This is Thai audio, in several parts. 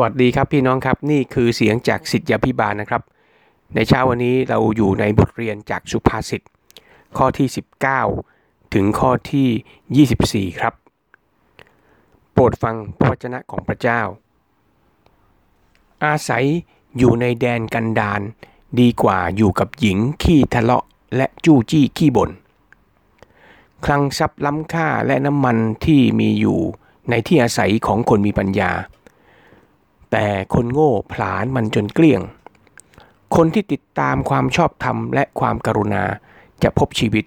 วัสดีครับพี่น้องครับนี่คือเสียงจากสิทธยาพิบาลนะครับ ในเช้าวันนี้เราอยู่ในบทเรียนจากสุภาษิตข้อที่ 19 ถึงข้อที่ 24 ครับ โปรดฟังพระวจนะของพระเจ้า อาศัยอยู่ในแดนกันดานดีกว่าอยู่กับหญิงขี้ทะเลาะและจู้จี้ขี้บน่นคลังทรัพย์ล้ำค่าและน้ำมันที่มีอยู่ในที่อาศัยของคนมีปัญญา แต่คนโง่ผลาญมันจนเกลี้ยง คนที่ติดตามความชอบธรรมและความกรุณาจะพบชีวิต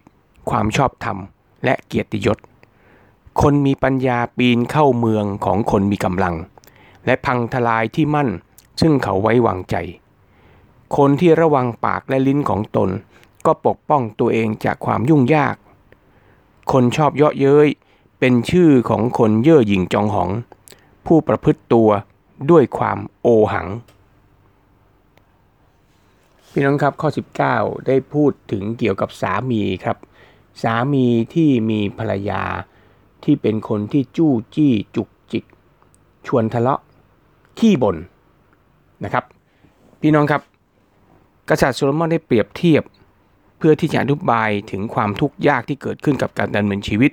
ความชอบธรรม และเกียรติยศ คนมีปัญญาปีนเข้าเมืองของคนมีกำลัง และพังทลายที่มั่น ซึ่งเขาไว้วางใจ คนที่ระวังปากและลิ้นของตน ก็ปกป้องตัวเองจากความยุ่งยาก คนชอบเยาะเย้ยเป็นชื่อของคนเย่อหยิ่งจองหอง ผู้ประพฤติตัว ด้วยความโอหัง พี่น้องครับข้อ 19 ได้พูดถึงเกี่ยวกับสามีครับ สามีที่มีภรรยาที่เป็นคนที่จู้จี้จุกจิก ชวนทะเลาะขี้บ่นนะครับ พี่น้องครับ กษัตริย์โซโลมอนได้เปรียบเทียบ เพื่อที่จะอธิบายถึงความทุกข์ยากที่เกิดขึ้นกับการดำเนินชีวิต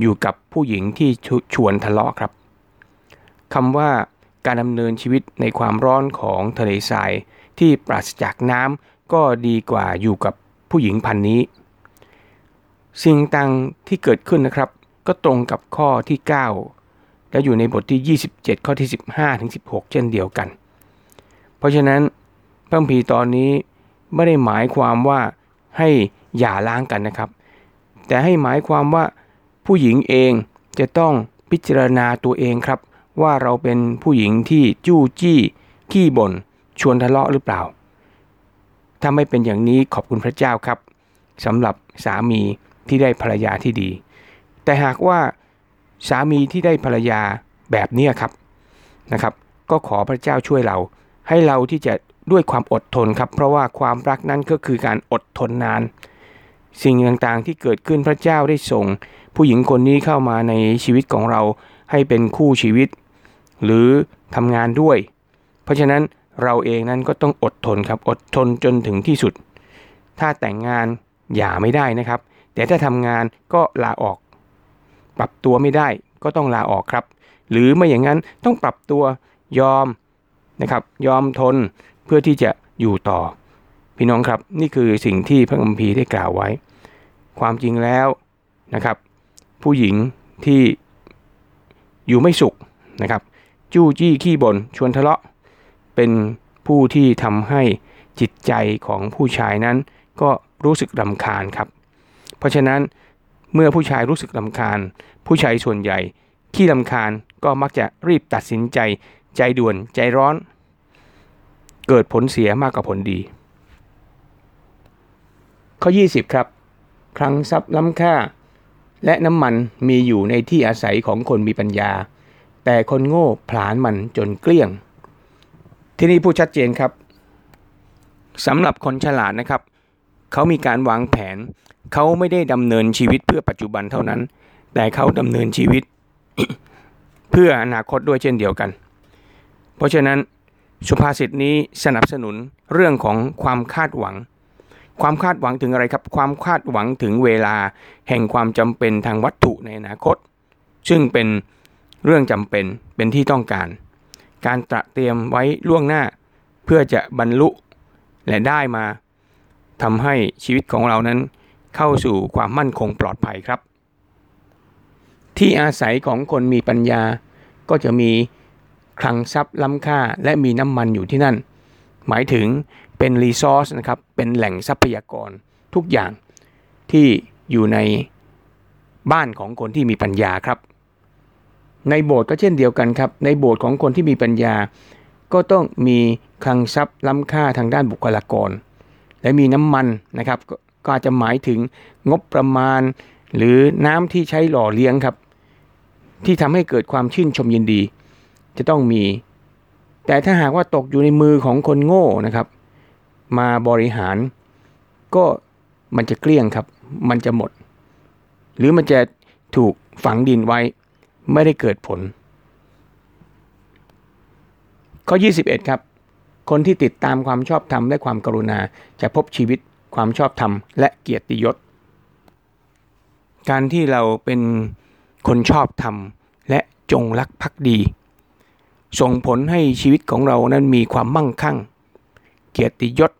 อยู่กับผู้หญิงที่ชวนทะเลาะครับคำว่า การดำเนินชีวิตในความร้อนของทะเลทรายที่ปราศจากน้ำก็ดีกว่าอยู่กับผู้หญิงพันนี้ สิ่งต่างที่เกิดขึ้นนะครับ ก็ตรงกับข้อที่ 9 และอยู่ในบทที่ 27 ข้อที่ 15ถึง16 เช่นเดียวกัน เพราะฉะนั้นพระพีตอนนี้ไม่ได้หมายความว่าให้หย่าร้างกันนะครับ แต่ให้หมายความว่าผู้หญิงเองจะต้องพิจารณาตัวเองครับ ว่าเราเป็นผู้หญิงที่จู้จี้ ขี้บน่นชวนทะเลาะหรือเปล่า ถ้าไม่เป็นอย่างนี้ขอบคุณพระเจ้าครับสำหรับสามีที่ได้ภรรยาที่ดี แต่หากว่าสามีที่ได้ภรรยาแบบนี้ครับนะครับ ก็ขอพระเจ้าช่วยเรา ให้เราที่จะด้วยความอดทนครับ เพราะว่าความรักนั้นก็คือการอดทนนาน สิ่งต่างๆที่เกิดขึ้นพระเจ้าได้ส่ง ผู้หญิงคนนี้เข้ามาในชีวิตของเราให้เป็นคู่ชีวิต หรือทำงานด้วย เพราะฉะนั้นเราเองนั้นก็ต้องอดทนครับอดทนจนถึงที่สุด ถ้าแต่งงานอย่าไม่ได้นะครับ แต่ถ้าทำงานก็ลาออก ปรับตัวไม่ได้ก็ต้องลาออกครับ หรือไม่อย่างนั้นต้องปรับตัวยอมนะครับยอมทนเพื่อที่จะอยู่ต่อ พี่น้องครับนี่คือสิ่งที่พระคัมภีร์ได้กล่าวไว้ ความจริงแล้วนะครับ ผู้หญิงที่อยู่ไม่สุขนะครับ จู้จี้ขี้บน่นชวนทะเลาะ เป็นผู้ที่ทำให้จิตใจของผู้ชายนั้น ก็รู้สึกรำคาญครับ เพราะฉะนั้นเมื่อผู้ชายรู้สึกรำคาญ ผู้ชายส่วนใหญ่ขี้รำคาญก็มักจะรีบตัดสินใจ ใจด่วนใจร้อน เกิดผลเสียมากกว่าผลดี ข้อ 20 ครับครั้งทรัพย์ล้ำค่า และน้ำมันมีอยู่ในที่อาศัยของคนมีปัญญา แต่คนโง่ผลาญมันจนเกลี้ยง ที่นี่ผู้ชัดเจนครับสำหรับคนฉลาดนะครับ เขามีการวางแผน เขาไม่ได้ดำเนินชีวิตเพื่อปัจจุบันเท่านั้น แต่เขาดำเนินชีวิต เพื่ออนาคตด้วยเช่นเดียวกัน เพราะฉะนั้นสุภาษิตนี้สนับสนุนเรื่องของความคาดหวัง ความคาดหวังถึงอะไรครับ ความคาดหวังถึงเวลาแห่งความจำเป็นทางวัตถุในอนาคต ซึ่งเป็น เรื่องจำเป็นเป็นที่ต้องการ การตระเตรียมไว้ล่วงหน้า เพื่อจะบรรลุและได้มาทำให้ชีวิตของเรานั้นเข้าสู่ความมั่นคงปลอดภัยครับ ที่อาศัยของคนมีปัญญาก็จะมีคลังทรัพย์ล้ำค่าและมีน้ำมันอยู่ที่นั่น หมายถึงเป็นรีซอสนะครับ เป็นแหล่งทรัพยากรทุกอย่างที่อยู่ในบ้านของคนที่มีปัญญาครับ ในโบสถ์ก็เช่นเดียวกันครับ ในโบสถ์ของคนที่มีปัญญา ก็ต้องมีคลังทรัพย์ล้ำค่าทางด้านบุคลากร และมีน้ำมันนะครับ ก็อาจจะหมายถึงงบประมาณ หรือน้ำที่ใช้หล่อเลี้ยงครับ ที่ทำให้เกิดความชื่นชมยินดี จะต้องมี แต่ถ้าหากว่าตกอยู่ในมือของคนโง่นะครับ มาบริหาร ก็มันจะเกลี้ยงครับ มันจะหมด หรือมันจะถูกฝังดินไว้ ไม่ได้เกิดผล ข้อ 21 ครับ คนที่ติดตามความชอบธรรมและความกรุณาจะพบชีวิตความชอบธรรมและเกียรติยศ การที่เราเป็นคนชอบธรรมและจงรักภักดี ส่งผลให้ชีวิตของเรานั้นมีความมั่งคั่ง เกียรติยศ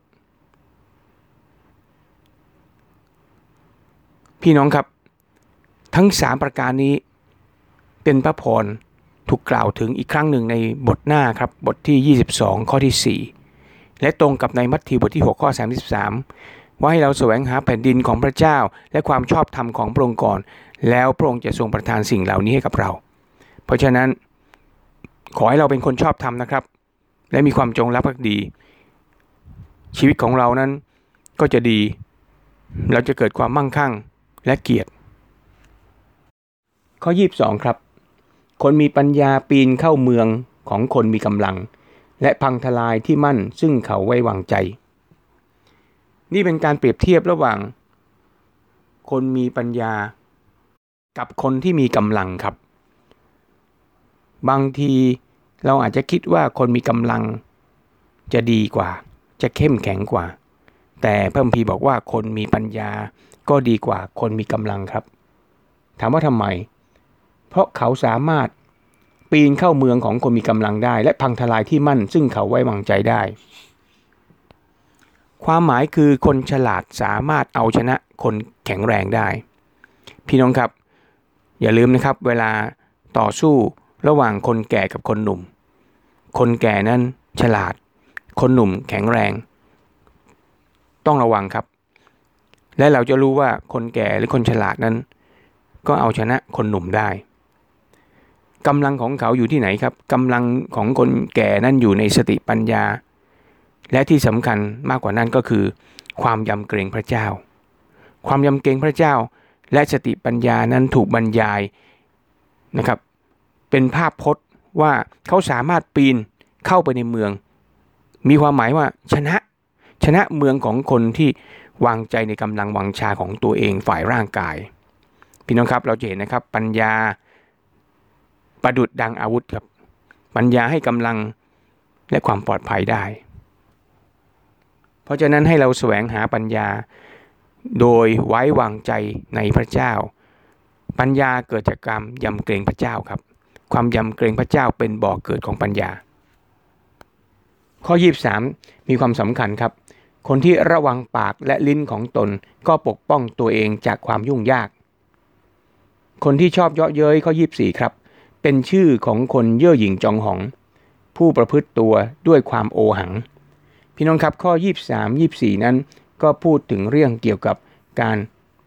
พี่น้องครับ ทั้งสามประการนี้ เป็นพระพรถูกกล่าวถึงอีกครั้งหนึ่งในบทหน้าครับบทที่ 22 ข้อที่ 4 และตรงกับในมัทธิวบทที่ 6 ข้อ 33 ว่าให้เราแสวงหาแผ่นดินของพระเจ้า และความชอบธรรมของพระองค์ก่อน แล้วพระองค์จะทรงประทานสิ่งเหล่านี้ให้กับเรา เพราะฉะนั้นขอให้เราเป็นคนชอบธรรมนะครับ และมีความจงรักภักดี ชีวิตของเรานั้นก็จะดี เราจะเกิดความมั่งคั่งและเกียรติ ข้อ 22 ครับ คนมีปัญญาปีนเข้าเมืองของคนมีกำลัง และพังทลายที่มั่นซึ่งเขาไว้วางใจ นี่เป็นการเปรียบเทียบระหว่าง คนมีปัญญา กับคนที่มีกำลังครับ บางทีเราอาจจะคิดว่าคนมีกำลัง จะดีกว่า จะเข้มแข็งกว่า แต่เพระคัมภีร์บอกว่าคนมีปัญญาก็ดีกว่าคนมีกำลังครับ ถามว่าทำไม เพราะเขาสามารถปีนเข้าเมืองของคนมีกำลังได้ และพังทลายที่มั่น ซึ่งเขาไว้วางใจได้ ความหมายคือคนฉลาดสามารถเอาชนะคนแข็งแรงได้ พี่น้องครับ อย่าลืมนะครับ เวลาต่อสู้ระหว่างคนแก่กับคนหนุ่ม คนแก่นั้นฉลาด คนหนุ่มแข็งแรง ต้องระวังครับ และเราจะรู้ว่าคนแก่หรือคนฉลาดนั้น ก็เอาชนะคนหนุ่มได้ กำลังของเขาอยู่ที่ไหนครับกำลังของคนแก่นั้นอยู่ในสติปัญญา และที่สำคัญมากกว่านั้นก็คือ ความยำเกรงพระเจ้า ความยำเกรงพระเจ้า และสติปัญญานั้นถูกบรรยายนะครับ เป็นภาพพจน์ว่าเขาสามารถปีนเข้าไปในเมือง มีความหมายว่าชนะชนะเมืองของคนที่วางใจในกำลังวังชาของตัวเองฝ่ายร่างกาย พี่น้องครับเราจะเห็นนะครับปัญญา ประดุดดังอาวุธครับ ปัญญาให้กำลังและความปลอดภัยได้ เพราะฉะนั้นให้เราแสวงหาปัญญา โดยไว้วางใจในพระเจ้า ปัญญาเกิดจากการยำเกรงพระเจ้าครับ ความยำเกรงพระเจ้าเป็นบ่อกเกิดของปัญญา ข้อ 23 มีความสำคัญครับ คนที่ระวังปากและลิ้นของตนก็ปกป้องตัวเองจากความยุ่งยาก คนที่ชอบเยาะเย้ยข้อ 24 ครับ เป็นชื่อของคนเย่อหยิ่งจองหอง ผู้ประพฤติตัวด้วยความโอหัง พี่น้องครับข้อ 23 24 นั้น ก็พูดถึงเรื่องเกี่ยวกับการ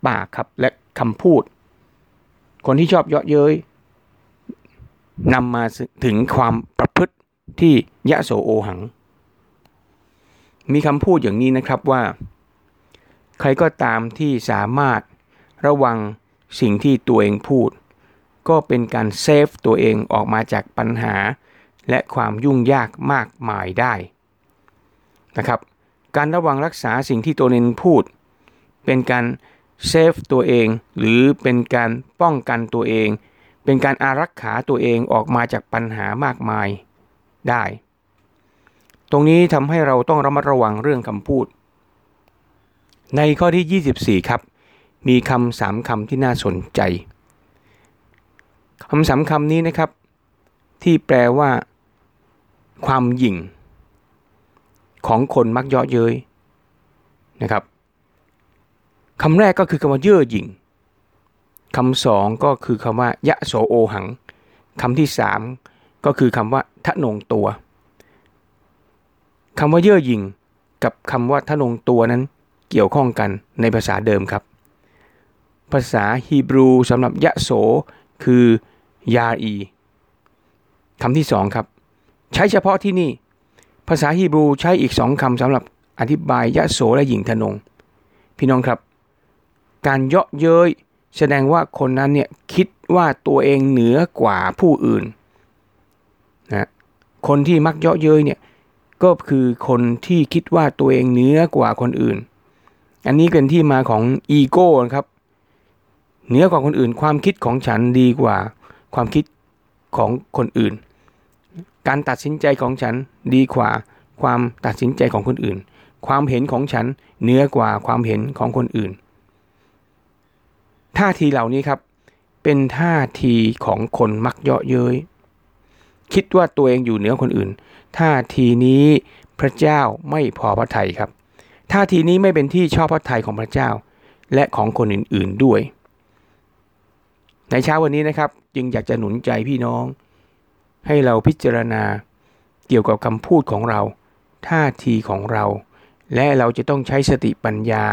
ปากครับและคำพูด คนที่ชอบเยาะเย้ยนำมาถึงความประพฤติที่ยะโสโอหัง มีคำพูดอย่างนี้นะครับว่า ใครก็ตามที่สามารถระวังสิ่งที่ตัวเองพูด ก็เป็นการ save ตัวเองออกมาจากปัญหา และความยุ่งยากมากมายได้นะครับ การระวังรักษาสิ่งที่ตัวเองพูด เป็นการ save ตัวเอง หรือเป็นการป้องกันตัวเอง เป็นการอารักขาตัวเองออกมาจากปัญหามากมายได้ ตรงนี้ทำให้เราต้องระมัดระวังเรื่องคำพูด ในข้อที่ 24 ครับ มีคำสามคำที่น่าสนใจ คำสำคำนี้นะครับ ที่แปลว่า ความหยิ่ง ของคนมักเยาะเย้ยนะครับคำแรกก็คือคำว่าเย่อหยิ่งคำสองก็คือคำว่ายะโสโอหังคำที่สามก็คือคำว่าทะนงตัวคำว่าเย่อหยิ่งกับคำว่าทะนงตัวนั้นเกี่ยวข้องกันในภาษาเดิมครับ ภาษาฮีบรูสำหรับยะโส คือยาอีคำที่สองครับ ใช้เฉพาะที่นี่ ภาษาฮีบรูใช้อีกสองคำสำหรับอธิบายยะโสและหญิงทนง พี่น้องครับ การเยาะเย้ยแสดงว่าคนนั้นเนี่ยคิดว่าตัวเองเหนือกว่าผู้อื่นนะคนที่มักเยาะเย้ยเนี่ยก็คือคนที่คิดว่าตัวเองเหนือกว่าคนอื่น อันนี้เป็นที่มาของอีโก้ครับ เหนือกว่าคนอื่น ความคิดของฉันดีกว่าความคิดของคนอื่น การตัดสินใจของฉันดีกว่าความตัดสินใจของคนอื่น ความเห็นของฉันเหนือกว่าความเห็นของคนอื่น ท่าทีเหล่านี้ครับ เป็นท่าทีของคนมักเยาะเย้ยคิดว่าตัวเองอยู่เหนือคนอื่น ท่าทีนี้พระเจ้าไม่พอพระทัยครับ ท่าทีนี้ไม่เป็นที่ชอบพระทัยของพระเจ้า และของคนอื่นๆด้วย ในเช้าวันนี้นะครับ จึงอยากจะหนุนใจพี่น้อง ให้เราพิจารณาเกี่ยวกับคำพูดของเรา ท่าทีของเรา และเราจะต้องใช้สติปัญญา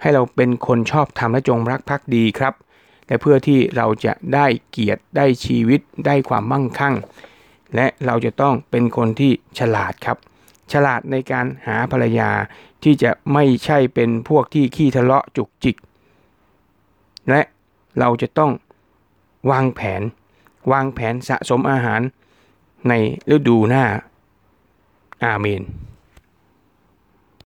ให้เราเป็นคนชอบธรรมและจงรักภักดีครับ และเพื่อที่เราจะได้เกียรติได้ชีวิตได้ความมั่งคั่ง และเราจะต้องเป็นคนที่ฉลาดครับ ฉลาดในการหาภรรยาที่จะไม่ใช่เป็นพวกที่ขี้ทะเลาะจุกจิก และเราจะต้อง วางแผน วางแผนสะสมอาหารในฤดูหน้า อาเมน